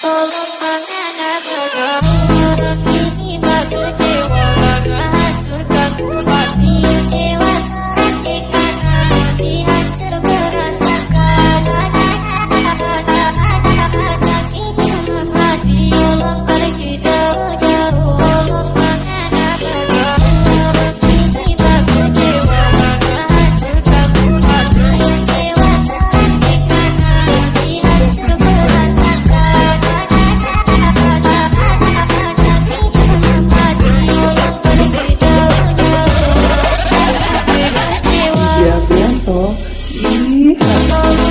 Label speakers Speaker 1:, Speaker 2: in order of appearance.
Speaker 1: Follow my
Speaker 2: de aviento. Hija.